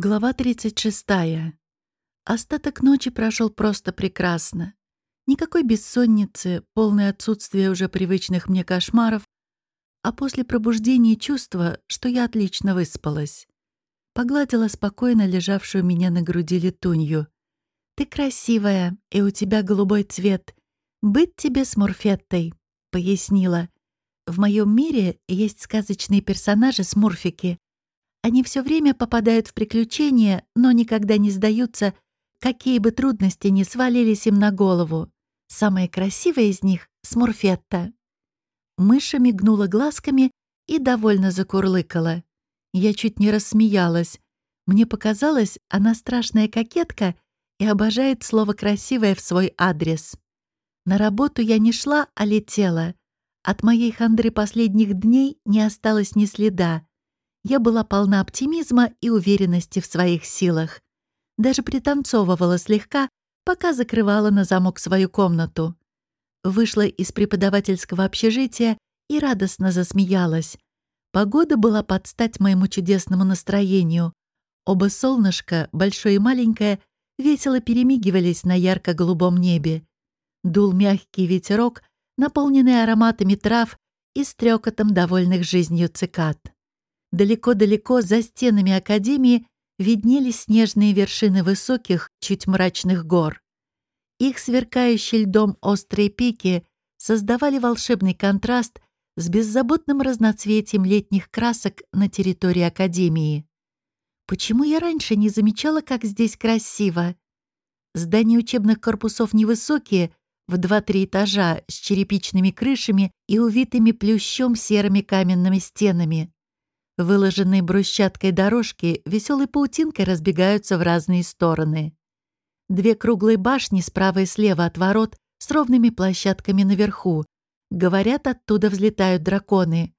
Глава 36. Остаток ночи прошел просто прекрасно. Никакой бессонницы, полное отсутствие уже привычных мне кошмаров, а после пробуждения чувство, что я отлично выспалась. Погладила спокойно лежавшую меня на груди летунью. «Ты красивая, и у тебя голубой цвет. Быть тебе с Мурфеттой», — пояснила. «В моем мире есть сказочные персонажи смурфики, они все время попадают в приключения, но никогда не сдаются, какие бы трудности ни свалились им на голову. Самая красивая из них — Смурфетта. Мыша мигнула глазками и довольно закурлыкала. Я чуть не рассмеялась. Мне показалось, она страшная кокетка и обожает слово «красивое» в свой адрес. На работу я не шла, а летела. От моей хандры последних дней не осталось ни следа я была полна оптимизма и уверенности в своих силах. Даже пританцовывала слегка, пока закрывала на замок свою комнату. Вышла из преподавательского общежития и радостно засмеялась. Погода была под стать моему чудесному настроению. Оба солнышка, большое и маленькое, весело перемигивались на ярко-голубом небе. Дул мягкий ветерок, наполненный ароматами трав и стрекотом довольных жизнью цикад. Далеко-далеко за стенами Академии виднелись снежные вершины высоких, чуть мрачных гор. Их сверкающие льдом острые пики создавали волшебный контраст с беззаботным разноцветием летних красок на территории Академии. Почему я раньше не замечала, как здесь красиво? Здания учебных корпусов невысокие, в два-три этажа, с черепичными крышами и увитыми плющом серыми каменными стенами. Выложенные брусчаткой дорожки веселой паутинкой разбегаются в разные стороны. Две круглые башни справа и слева от ворот с ровными площадками наверху. Говорят, оттуда взлетают драконы.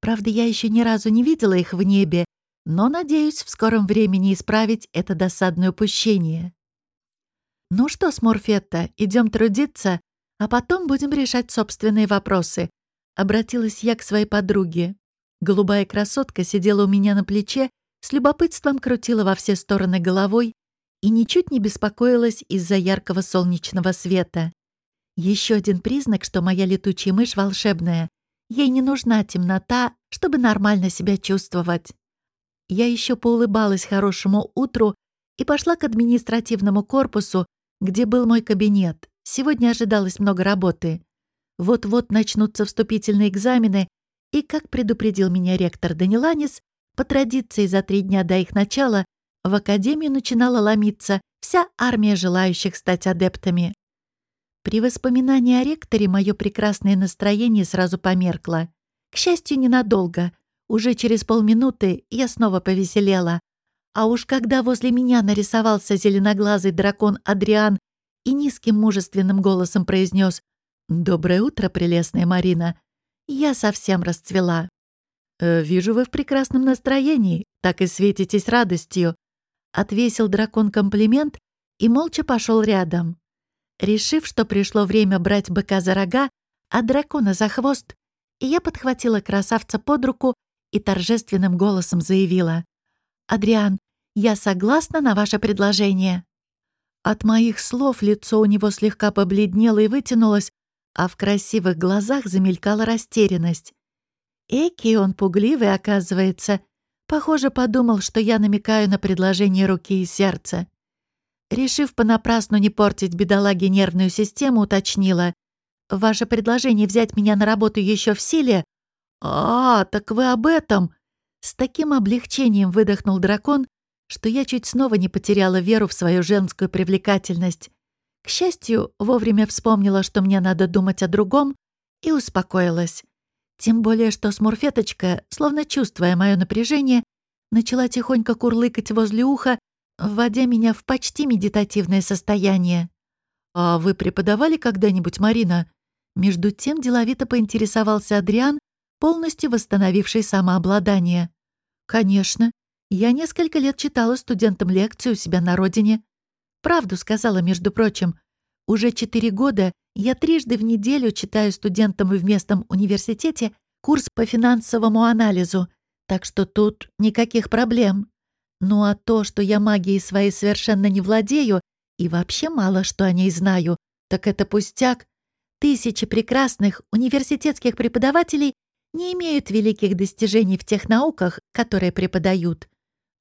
Правда, я еще ни разу не видела их в небе, но надеюсь в скором времени исправить это досадное упущение. «Ну что, Сморфетта, идем трудиться, а потом будем решать собственные вопросы», — обратилась я к своей подруге. Голубая красотка сидела у меня на плече, с любопытством крутила во все стороны головой и ничуть не беспокоилась из-за яркого солнечного света. Еще один признак, что моя летучая мышь волшебная. Ей не нужна темнота, чтобы нормально себя чувствовать. Я еще поулыбалась хорошему утру и пошла к административному корпусу, где был мой кабинет. Сегодня ожидалось много работы. Вот-вот начнутся вступительные экзамены, и, как предупредил меня ректор Даниланис, по традиции за три дня до их начала в академию начинала ломиться вся армия желающих стать адептами. При воспоминании о ректоре мое прекрасное настроение сразу померкло. К счастью, ненадолго. Уже через полминуты я снова повеселела. А уж когда возле меня нарисовался зеленоглазый дракон Адриан и низким мужественным голосом произнес «Доброе утро, прелестная Марина», я совсем расцвела. «Э, «Вижу, вы в прекрасном настроении, так и светитесь радостью», — отвесил дракон комплимент и молча пошел рядом. Решив, что пришло время брать быка за рога, а дракона за хвост, я подхватила красавца под руку и торжественным голосом заявила. «Адриан, я согласна на ваше предложение». От моих слов лицо у него слегка побледнело и вытянулось, а в красивых глазах замелькала растерянность. Эки он пугливый, оказывается. Похоже, подумал, что я намекаю на предложение руки и сердца. Решив понапрасну не портить бедолаге нервную систему, уточнила. «Ваше предложение взять меня на работу еще в силе?» «А, так вы об этом!» С таким облегчением выдохнул дракон, что я чуть снова не потеряла веру в свою женскую привлекательность. К счастью, вовремя вспомнила, что мне надо думать о другом, и успокоилась. Тем более, что смурфеточка, словно чувствуя мое напряжение, начала тихонько курлыкать возле уха, вводя меня в почти медитативное состояние. «А вы преподавали когда-нибудь, Марина?» Между тем деловито поинтересовался Адриан, полностью восстановивший самообладание. «Конечно. Я несколько лет читала студентам лекции у себя на родине. Правду сказала, между прочим. Уже четыре года я трижды в неделю читаю студентам в местном университете курс по финансовому анализу, так что тут никаких проблем. Ну а то, что я магией своей совершенно не владею и вообще мало что о ней знаю, так это пустяк. Тысячи прекрасных университетских преподавателей не имеют великих достижений в тех науках, которые преподают.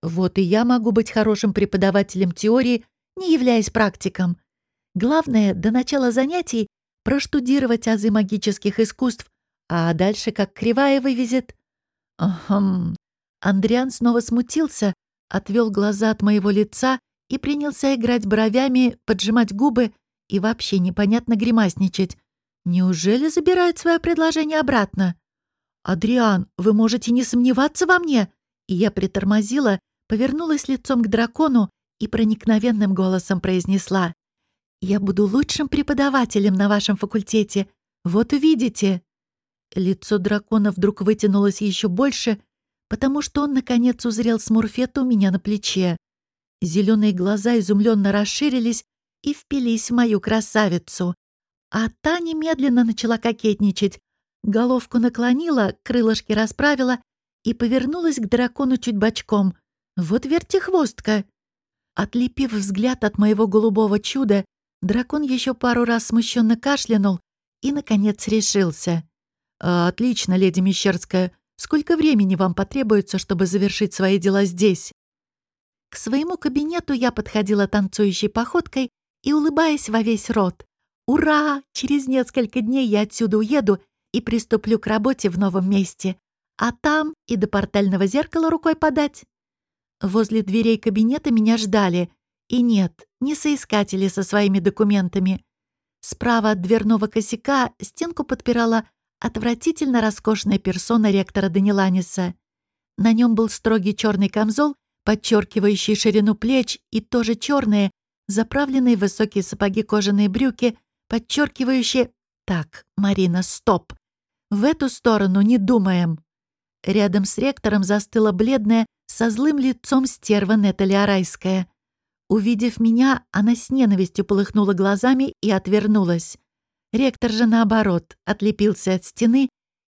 Вот и я могу быть хорошим преподавателем теории, не являясь практиком. Главное, до начала занятий проштудировать азы магических искусств, а дальше как кривая вывезет. Ахм. Андриан снова смутился, отвел глаза от моего лица и принялся играть бровями, поджимать губы и вообще непонятно гримасничать. Неужели забирает свое предложение обратно? «Адриан, вы можете не сомневаться во мне!» И я притормозила, повернулась лицом к дракону и проникновенным голосом произнесла. «Я буду лучшим преподавателем на вашем факультете. Вот увидите». Лицо дракона вдруг вытянулось еще больше, потому что он, наконец, узрел смурфету у меня на плече. Зеленые глаза изумленно расширились и впились в мою красавицу. А та немедленно начала кокетничать, головку наклонила, крылышки расправила и повернулась к дракону чуть бочком. Вот вертихвостка! Отлепив взгляд от моего голубого чуда, дракон еще пару раз смущенно кашлянул и, наконец, решился. «Отлично, леди Мещерская. Сколько времени вам потребуется, чтобы завершить свои дела здесь?» К своему кабинету я подходила танцующей походкой и улыбаясь во весь рот. «Ура! Через несколько дней я отсюда уеду и приступлю к работе в новом месте. А там и до портального зеркала рукой подать». Возле дверей кабинета меня ждали. И нет, не соискатели со своими документами. Справа от дверного косяка стенку подпирала отвратительно роскошная персона ректора Даниланиса. На нем был строгий черный камзол, подчеркивающий ширину плеч, и тоже черные, заправленные в высокие сапоги кожаные брюки, подчеркивающие... Так, Марина, стоп. В эту сторону не думаем. Рядом с ректором застыла бледная, со злым лицом стерва Нетали Арайская. Увидев меня, она с ненавистью полыхнула глазами и отвернулась. Ректор же, наоборот, отлепился от стены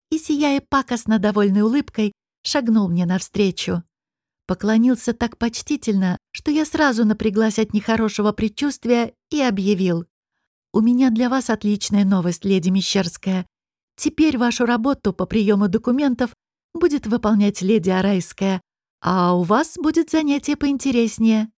и, сияя пакостно довольной улыбкой, шагнул мне навстречу. Поклонился так почтительно, что я сразу напряглась от нехорошего предчувствия и объявил. «У меня для вас отличная новость, леди Мещерская. Теперь вашу работу по приему документов будет выполнять леди Арайская, а у вас будет занятие поинтереснее».